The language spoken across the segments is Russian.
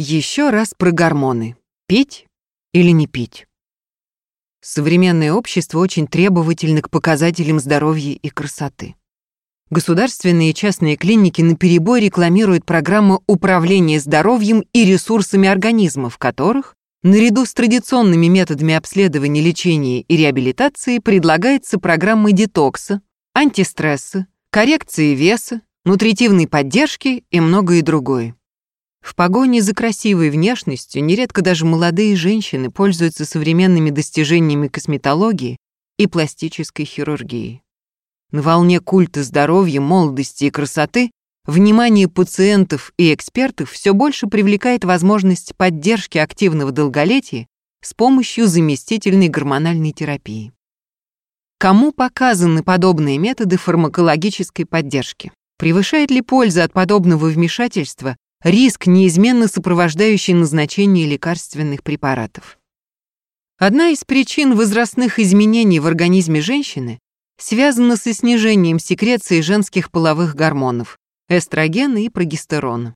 Еще раз про гормоны. Пить или не пить? Современное общество очень требовательно к показателям здоровья и красоты. Государственные и частные клиники наперебой рекламируют программы управления здоровьем и ресурсами организма, в которых, наряду с традиционными методами обследования, лечения и реабилитации, предлагается программы детокса, антистресса, коррекции веса, нутритивной поддержки и многое другое. В погоне за красивой внешностью нередко даже молодые женщины пользуются современными достижениями косметологии и пластической хирургии. На волне культа здоровья, молодости и красоты внимание пациентов и экспертов все больше привлекает возможность поддержки активного долголетия с помощью заместительной гормональной терапии. Кому показаны подобные методы фармакологической поддержки? Превышает ли польза от подобного вмешательства риск, неизменно сопровождающий назначение лекарственных препаратов? Одна из причин возрастных изменений в организме женщины связана со снижением секреции женских половых гормонов – эстрогена и прогестерона.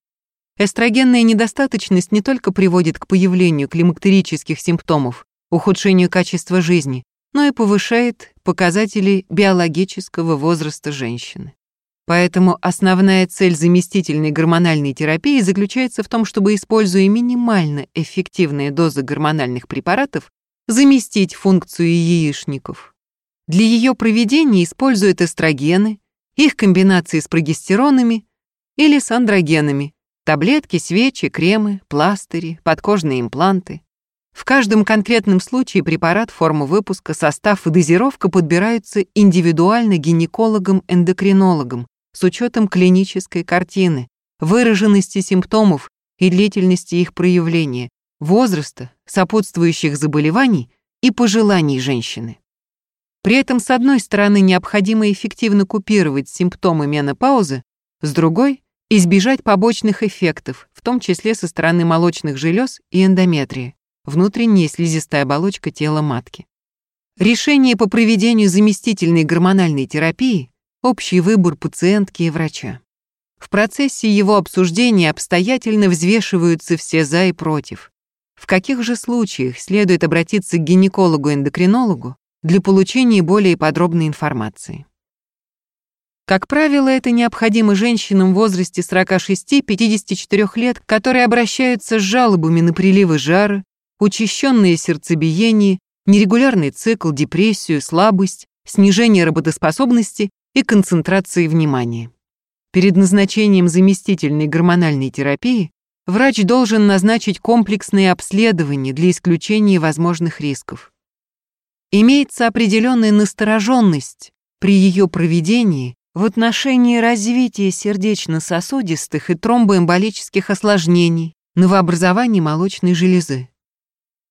Эстрогенная недостаточность не только приводит к появлению климактерических симптомов, ухудшению качества жизни, но и повышает показатели биологического возраста женщины. Поэтому основная цель заместительной гормональной терапии заключается в том, чтобы, используя минимально эффективные дозы гормональных препаратов, заместить функцию яичников. Для ее проведения используют эстрогены, их комбинации с прогестеронами или с андрогенами, таблетки, свечи, кремы, пластыри, подкожные импланты. В каждом конкретном случае препарат, форма выпуска, состав и дозировка подбираются индивидуально гинекологом-эндокринологом, с учетом клинической картины, выраженности симптомов и длительности их проявления, возраста, сопутствующих заболеваний и пожеланий женщины. При этом, с одной стороны, необходимо эффективно купировать симптомы менопаузы, с другой – избежать побочных эффектов, в том числе со стороны молочных желез и эндометрии, внутренняя слизистая оболочка тела матки. Решение по проведению заместительной гормональной терапии общий выбор пациентки и врача. В процессе его обсуждения обстоятельно взвешиваются все «за» и «против». В каких же случаях следует обратиться к гинекологу-эндокринологу для получения более подробной информации? Как правило, это необходимо женщинам в возрасте 46-54 лет, которые обращаются с жалобами на приливы жара, учащенное сердцебиение, нерегулярный цикл, депрессию, слабость, снижение работоспособности и концентрации внимания. Перед назначением заместительной гормональной терапии врач должен назначить комплексные обследования для исключения возможных рисков. Имеется определенная настороженность при ее проведении в отношении развития сердечно-сосудистых и тромбоэмболических осложнений, новообразования молочной железы.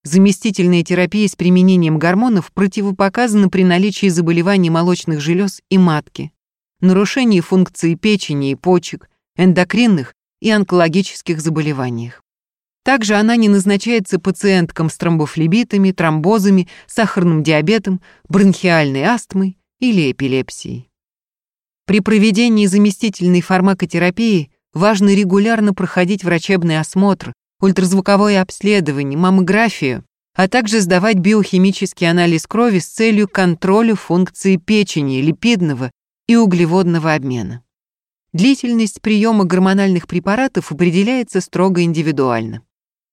Заместительная терапия с применением гормонов противопоказана при наличии заболеваний молочных желез и матки, нарушении функции печени и почек, эндокринных и онкологических заболеваниях. Также она не назначается пациенткам с тромбофлебитами, тромбозами, сахарным диабетом, бронхиальной астмой или эпилепсией. При проведении заместительной фармакотерапии важно регулярно проходить врачебный осмотр, ультразвуковое обследование, маммографию, а также сдавать биохимический анализ крови с целью контроля функции печени, липидного и углеводного обмена. Длительность приема гормональных препаратов определяется строго индивидуально.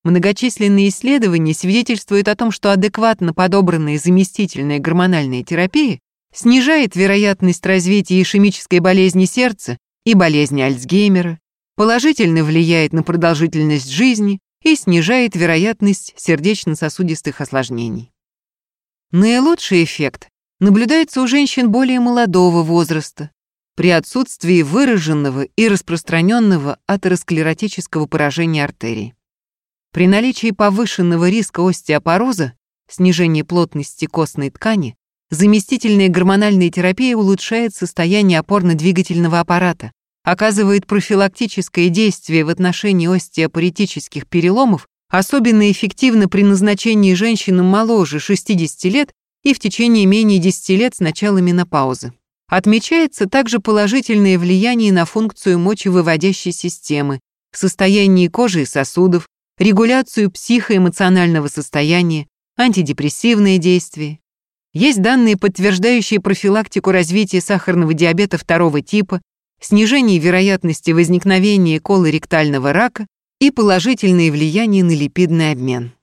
Многочисленные исследования свидетельствуют о том, что адекватно подобранная заместительная гормональная терапия снижает вероятность развития ишемической болезни сердца и болезни Альцгеймера, положительно влияет на продолжительность жизни и снижает вероятность сердечно-сосудистых осложнений. Наилучший эффект наблюдается у женщин более молодого возраста, при отсутствии выраженного и распространенного атеросклеротического поражения артерий. При наличии повышенного риска остеопороза, снижения плотности костной ткани, заместительная гормональная терапия улучшает состояние опорно-двигательного аппарата, оказывает профилактическое действие в отношении остеопаритических переломов, особенно эффективно при назначении женщинам моложе 60 лет и в течение менее 10 лет с начала менопаузы. Отмечается также положительное влияние на функцию мочевыводящей системы, состояние кожи и сосудов, регуляцию психоэмоционального состояния, антидепрессивные действия. Есть данные, подтверждающие профилактику развития сахарного диабета второго типа, снижение вероятности возникновения колоректального рака и положительное влияние на липидный обмен.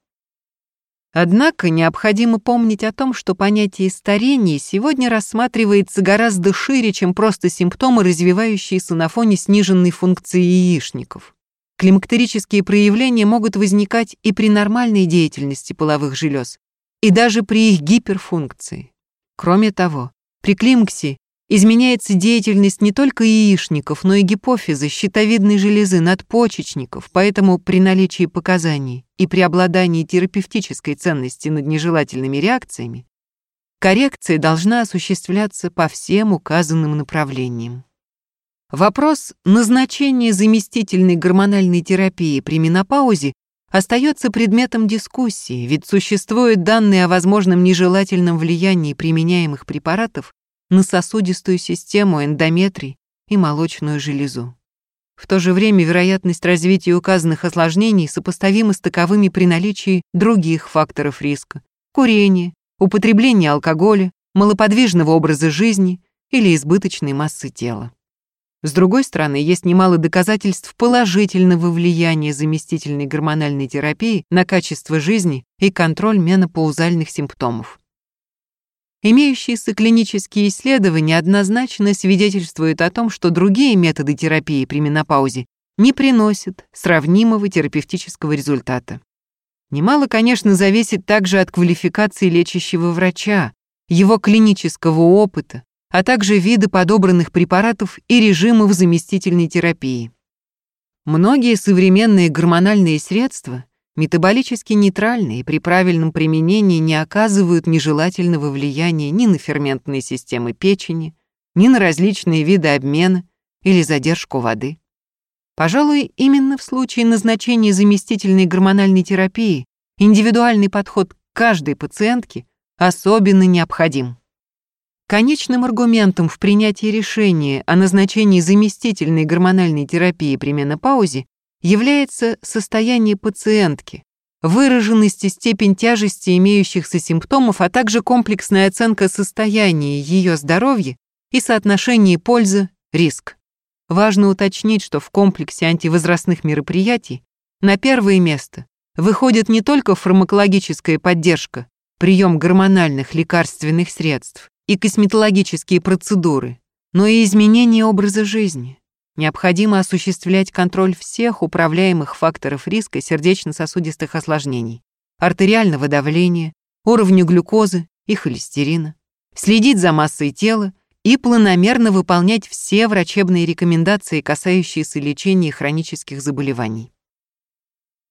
Однако необходимо помнить о том, что понятие старения сегодня рассматривается гораздо шире, чем просто симптомы, развивающиеся на фоне сниженной функции яичников. Климактерические проявления могут возникать и при нормальной деятельности половых желез, и даже при их гиперфункции. Кроме того, при климаксе изменяется деятельность не только яичников, но и гипофиза, щитовидной железы, надпочечников, поэтому при наличии показаний и при обладании терапевтической ценности над нежелательными реакциями, коррекция должна осуществляться по всем указанным направлениям. Вопрос назначения заместительной гормональной терапии при менопаузе остается предметом дискуссии, ведь существуют данные о возможном нежелательном влиянии применяемых препаратов на сосудистую систему, эндометрий и молочную железу. В то же время вероятность развития указанных осложнений сопоставима с таковыми при наличии других факторов риска – курения, употребления алкоголя, малоподвижного образа жизни или избыточной массы тела. С другой стороны, есть немало доказательств положительного влияния заместительной гормональной терапии на качество жизни и контроль менопаузальных симптомов. Имеющиеся клинические исследования однозначно свидетельствуют о том, что другие методы терапии при менопаузе не приносят сравнимого терапевтического результата. Немало, конечно, зависит также от квалификации лечащего врача, его клинического опыта, а также вида подобранных препаратов и режимов заместительной терапии. Многие современные гормональные средства метаболически нейтральны и при правильном применении не оказывают нежелательного влияния ни на ферментные системы печени, ни на различные виды обмена или задержку воды. Пожалуй, именно в случае назначения заместительной гормональной терапии индивидуальный подход к каждой пациентке особенно необходим. Конечным аргументом в принятии решения о назначении заместительной гормональной терапии при менопаузе является состояние пациентки, выраженность и степень тяжести имеющихся симптомов, а также комплексная оценка состояния ее здоровья и соотношение польза-риск. Важно уточнить, что в комплексе антивозрастных мероприятий на первое место выходит не только фармакологическая поддержка, прием гормональных лекарственных средств и косметологические процедуры, но и изменение образа жизни, Необходимо осуществлять контроль всех управляемых факторов риска сердечно-сосудистых осложнений, артериального давления, уровня глюкозы и холестерина, следить за массой тела и планомерно выполнять все врачебные рекомендации, касающиеся лечения хронических заболеваний.